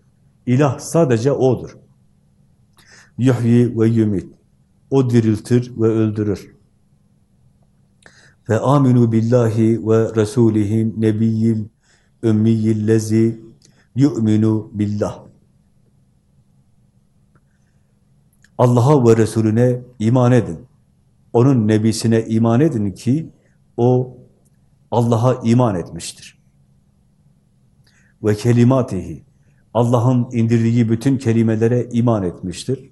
İlah sadece O'dur. Yuhyi ve yumit. O diriltir ve öldürür. Ve aminu billahi ve rasulihin nebiyyil ümmiyillezi yu'minu billah. Allah'a ve Resulüne iman edin. Onun nebisine iman edin ki o Allah'a iman etmiştir. Ve kelimatihi Allah'ın indirdiği bütün kelimelere iman etmiştir.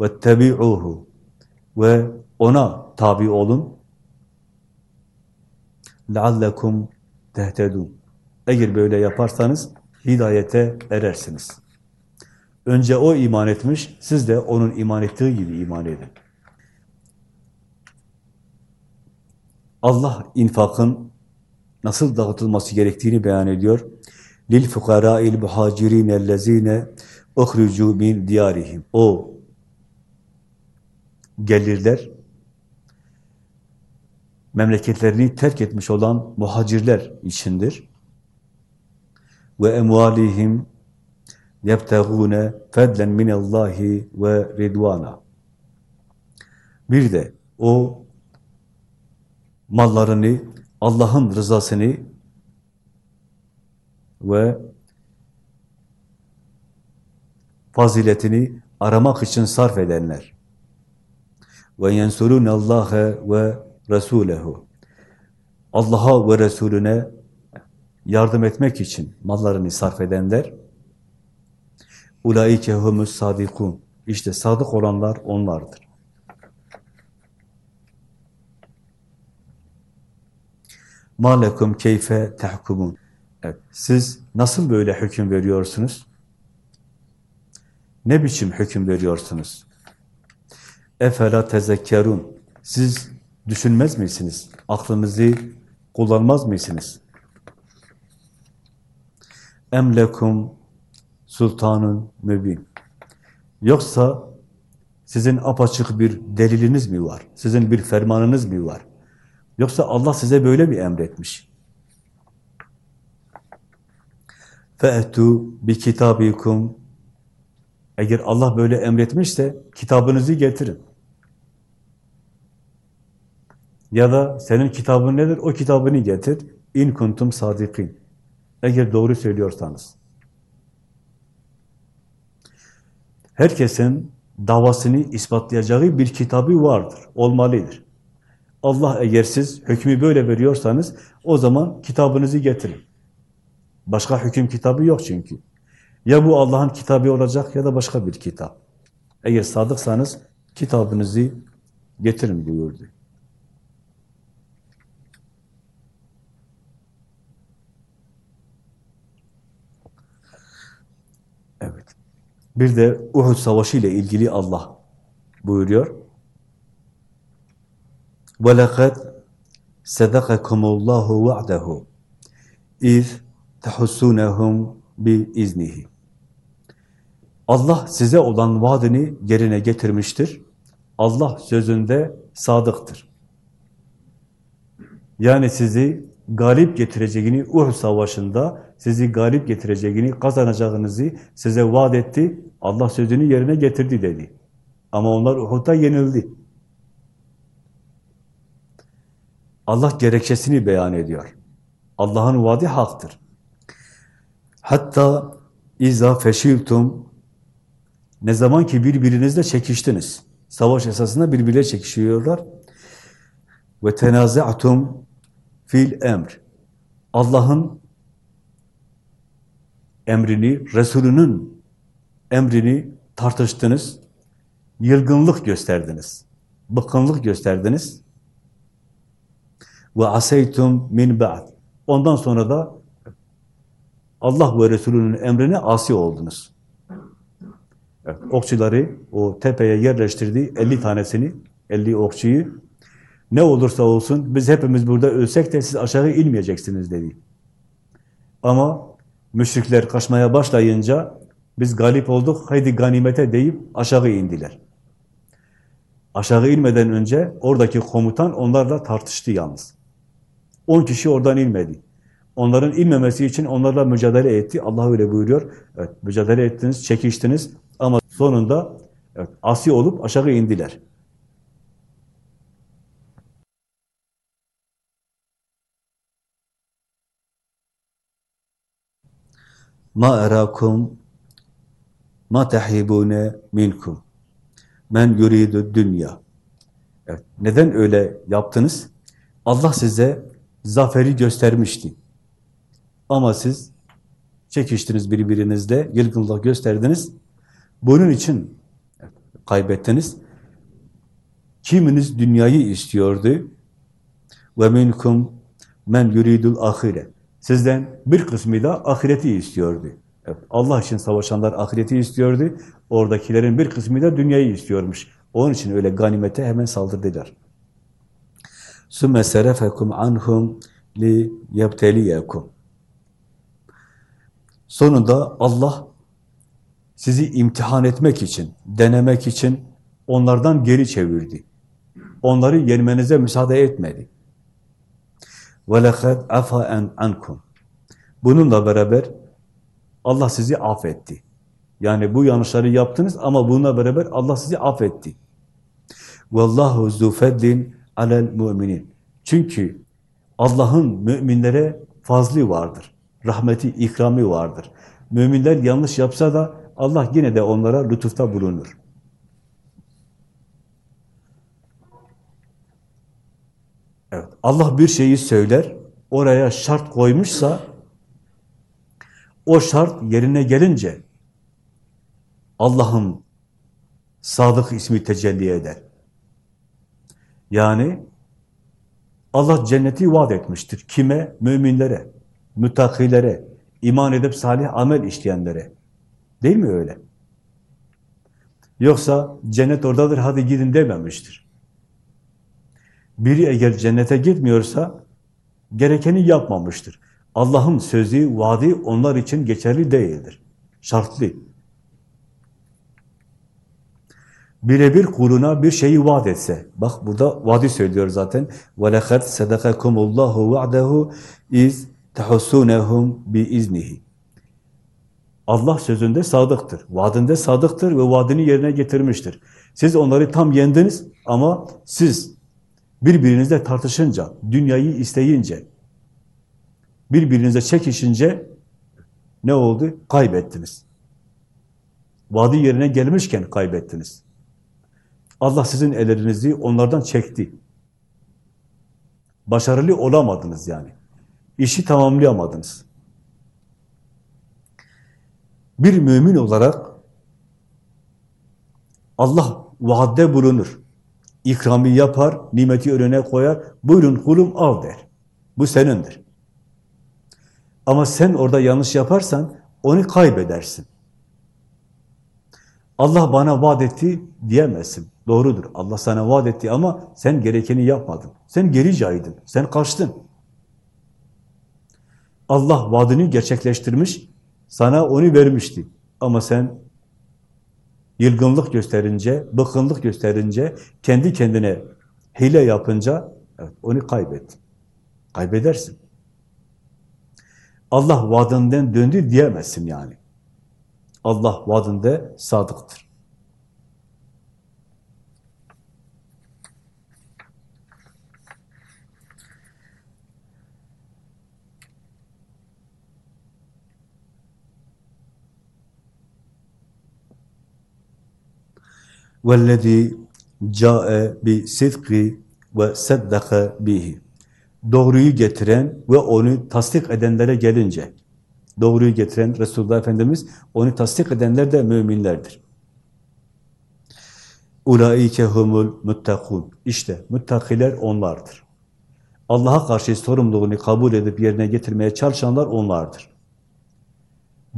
Ve tebi'uhu ve ona tabi olun. لَعَلَّكُمْ تَهْتَدُونَ Eğer böyle yaparsanız hidayete erersiniz. Önce o iman etmiş, siz de onun iman ettiği gibi iman edin. Allah infakın nasıl dağıtılması gerektiğini beyan ediyor. Lil fukara'il muhacirin ellezine uhricu min diyarihim. O gelirler memleketlerini terk etmiş olan muhacirler içindir. Ve emvalihim yebtegûne fedlen minallahi ve ridvana. Bir de o mallarını, Allah'ın rızasını ve faziletini aramak için sarf edenler. Ve yensurun Allah'a ve Resulehu. Allah'a ve Resulüne yardım etmek için mallarını sarf edenler. Ulaike humus sadikun. İşte sadık olanlar onlardır. Malekum keyfe tahkumun. Evet, siz nasıl böyle hüküm veriyorsunuz? Ne biçim hüküm veriyorsunuz? Efela tezekkerun. Siz düşünmez misiniz? Aklınızı kullanmaz mısınız? Emlekum sultanun mübin. Yoksa sizin apaçık bir deliliniz mi var? Sizin bir fermanınız mı var? Yoksa Allah size böyle mi emretmiş? فَاَتُوا بِكِتَابِكُمْ Eğer Allah böyle emretmişse kitabınızı getirin. Ya da senin kitabın nedir? O kitabını getir. İn kuntum sadikin. Eğer doğru söylüyorsanız. Herkesin davasını ispatlayacağı bir kitabı vardır, olmalıdır. Allah eğer siz hükmü böyle veriyorsanız o zaman kitabınızı getirin. Başka hüküm kitabı yok çünkü. Ya bu Allah'ın kitabı olacak ya da başka bir kitap. Eğer sadıksanız kitabınızı getirin buyurdu. Evet. Bir de Uhud Savaşı ile ilgili Allah buyuruyor. وَلَقَدْ سَدَقَكُمُ اللّٰهُ وَعْدَهُ اِذْ تَحُسُّونَهُمْ بِاِذْنِهِ Allah size olan vaadini yerine getirmiştir. Allah sözünde sadıktır. Yani sizi galip getireceğini Uhud Savaşı'nda sizi galip getireceğini, kazanacağınızı size vaat etti. Allah sözünü yerine getirdi dedi. Ama onlar Uhud'da yenildi. Allah gerekçesini beyan ediyor. Allah'ın vaadi haktır. Hatta iza feşiltum ne zaman ki birbirinizle çekiştiniz. Savaş esasında birbirine çekişiyorlar. Ve tenazatum fil emr. Allah'ın emrini, Resulünün emrini tartıştınız. Yılgınlık gösterdiniz. Bıkkınlık gösterdiniz. Ve aseytum min ba'd. Ondan sonra da Allah ve Resulünün emrine asi oldunuz. Evet, okçuları o tepeye yerleştirdi, 50 tanesini, 50 okçuyu. Ne olursa olsun biz hepimiz burada ölsek de siz aşağı inmeyeceksiniz dedi. Ama müşrikler kaçmaya başlayınca biz galip olduk, haydi ganimete deyip aşağı indiler. Aşağı inmeden önce oradaki komutan onlarla tartıştı yalnız. 10 kişi oradan inmedi. Onların inmemesi için onlarla mücadele etti. Allah öyle buyuruyor. Evet, mücadele ettiniz, çekiştiniz ama sonunda evet, asi olup aşağı indiler. Ma erakum ma tahibune minkum men yuridu dünya. Evet, neden öyle yaptınız? Allah size zaferi göstermişti. Ama siz çekiştiniz birbirinizle, yılgınlık gösterdiniz. Bunun için kaybettiniz. Kiminiz dünyayı istiyordu? Ve minkum men yuridul ahire. Sizden bir kısmı da ahireti istiyordu. Evet, Allah için savaşanlar ahireti istiyordu. Oradakilerin bir kısmı da dünyayı istiyormuş. Onun için öyle ganimete hemen saldırdılar. ثُمَّ سَرَفَكُمْ عَنْهُمْ لِيَبْتَلِيَكُمْ Sonunda Allah sizi imtihan etmek için, denemek için onlardan geri çevirdi. Onları yenmenize müsaade etmedi. وَلَخَدْ عَفَا ankum. Bununla beraber Allah sizi affetti. Yani bu yanlışları yaptınız ama bununla beraber Allah sizi affetti. Vallahu zu fedlin alel müminin. Çünkü Allah'ın müminlere fazlı vardır. Rahmeti, ikrami vardır. Müminler yanlış yapsa da Allah yine de onlara lütufta bulunur. Evet, Allah bir şeyi söyler, oraya şart koymuşsa, o şart yerine gelince Allah'ın Sadık ismi tecelli eder. Yani Allah cenneti vaat etmiştir. Kime? Müminlere, müttakilere, iman edip salih amel işleyenlere. Değil mi öyle? Yoksa cennet oradadır hadi gidin dememiştir. Biri eğer cennete gitmiyorsa gerekeni yapmamıştır. Allah'ın sözü, vaadi onlar için geçerli değildir. Şartlı. Birebir kuluna bir şeyi vaat etse, bak burada vaadi söylüyor zaten. وَلَخَدْ سَدَقَكُمُ اللّٰهُ وَعْدَهُ اِذْ تَحُسُّونَهُمْ بِاِذْنِهِ Allah sözünde sadıktır, vaadinde sadıktır ve vaadini yerine getirmiştir. Siz onları tam yendiniz ama siz birbirinizle tartışınca, dünyayı isteyince, birbirinize çekişince ne oldu? Kaybettiniz. Vaadi yerine gelmişken kaybettiniz. Allah sizin ellerinizi onlardan çekti. Başarılı olamadınız yani. İşi tamamlayamadınız. Bir mümin olarak Allah vaadde bulunur. İkrami yapar, nimeti önüne koyar. Buyurun kulum al der. Bu senindir. Ama sen orada yanlış yaparsan onu kaybedersin. Allah bana vaat etti diyemezsin. Doğrudur. Allah sana vaat etti ama sen gerekeni yapmadın. Sen geri caydın. Sen kaçtın. Allah vaadini gerçekleştirmiş, sana onu vermişti. Ama sen yılgınlık gösterince, bıkkınlık gösterince, kendi kendine hile yapınca evet, onu kaybettin. Kaybedersin. Allah vaadinden döndü diyemezsin yani. Allah vaadinde sadıktır. وَالَّذ۪ي جَاءَ بِسِدْقِ وَسَدَّقَ بِهِ Doğruyu getiren ve onu tasdik edenlere gelince, doğruyu getiren Resulullah Efendimiz, onu tasdik edenler de müminlerdir. Ulaike humul muttakun. İşte muttakiler onlardır. Allah'a karşı sorumluluğunu kabul edip yerine getirmeye çalışanlar onlardır.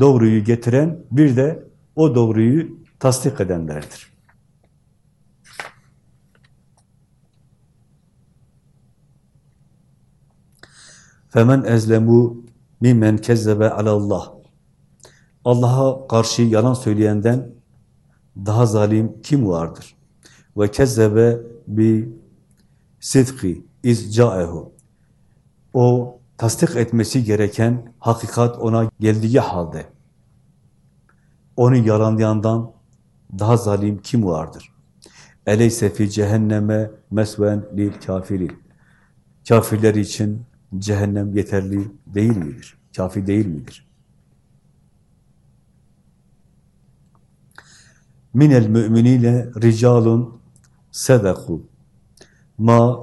Doğruyu getiren bir de o doğruyu tasdik edenlerdir. Femen ezlemu mimmen kezzebe alallah. Allah'a karşı yalan söyleyenden daha zalim kim vardır? Ve kezzebe bi sidki iz caehu. O tasdik etmesi gereken hakikat ona geldiği halde onu yalanlayandan daha zalim kim vardır? Eleyse fi cehenneme mesven lil kafirin. Kafirler için cehennem yeterli değil midir? Kafi değil midir? Minel müminine ricalun sedaku ma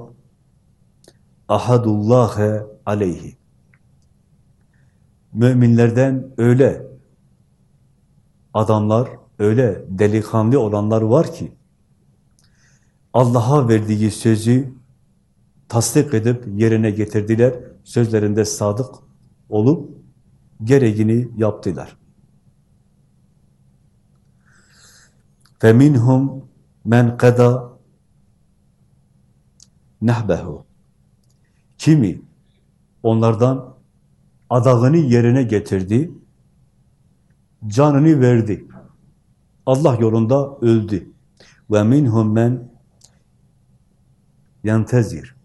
ahadullâhe aleyhi. Müminlerden öyle adamlar, öyle delikanlı olanlar var ki Allah'a verdiği sözü tasdik edip yerine getirdiler. Sözlerinde sadık olup gereğini yaptılar. فَمِنْهُمْ men قَدَى nehbehu. Kimi onlardan adağını yerine getirdi, canını verdi. Allah yolunda öldü. Ve minhum men yentezir.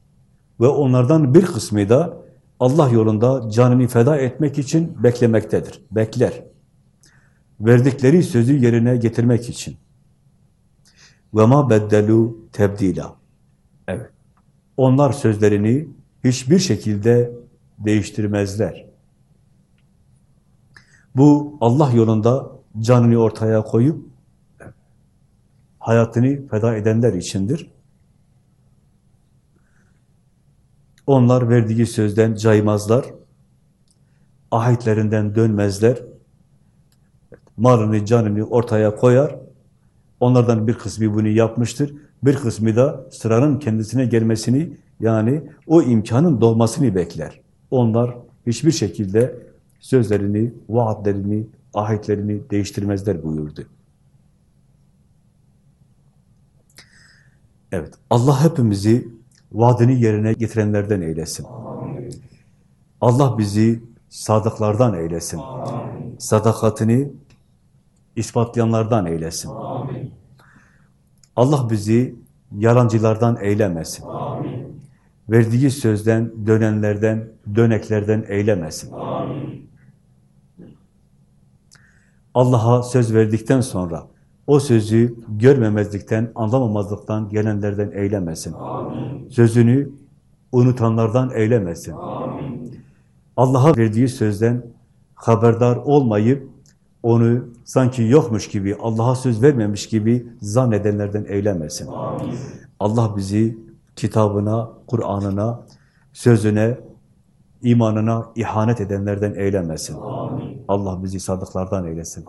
Ve onlardan bir kısmı da Allah yolunda canını feda etmek için beklemektedir. Bekler. Verdikleri sözü yerine getirmek için. Ve ma beddelu tebdila. Evet. Onlar sözlerini hiçbir şekilde değiştirmezler. Bu Allah yolunda canını ortaya koyup hayatını feda edenler içindir. Onlar verdiği sözden caymazlar, ahitlerinden dönmezler, malını, canını ortaya koyar, Onlardan bir kısmı bunu yapmıştır. Bir kısmı da sıranın kendisine gelmesini yani o imkanın dolmasını bekler. Onlar hiçbir şekilde sözlerini, vaatlerini, ahitlerini değiştirmezler buyurdu. Evet, Allah hepimizi vaadini yerine getirenlerden eylesin. Allah bizi sadıklardan eylesin. Sadakatini ispatlayanlardan eylesin. Allah bizi yalancılardan eylemesin. Verdiği sözden, dönenlerden, döneklerden eylemesin. Allah'a söz verdikten sonra o sözü görmemezlikten, anlamamazlıktan gelenlerden eylemesin. Sözünü unutanlardan eylemesin. Allah'a verdiği sözden haberdar olmayıp onu sanki yokmuş gibi, Allah'a söz vermemiş gibi zannedenlerden eylemesin. Allah bizi kitabına, Kur'an'ına, sözüne, imanına ihanet edenlerden eylemesin. Allah bizi sadıklardan eylesin.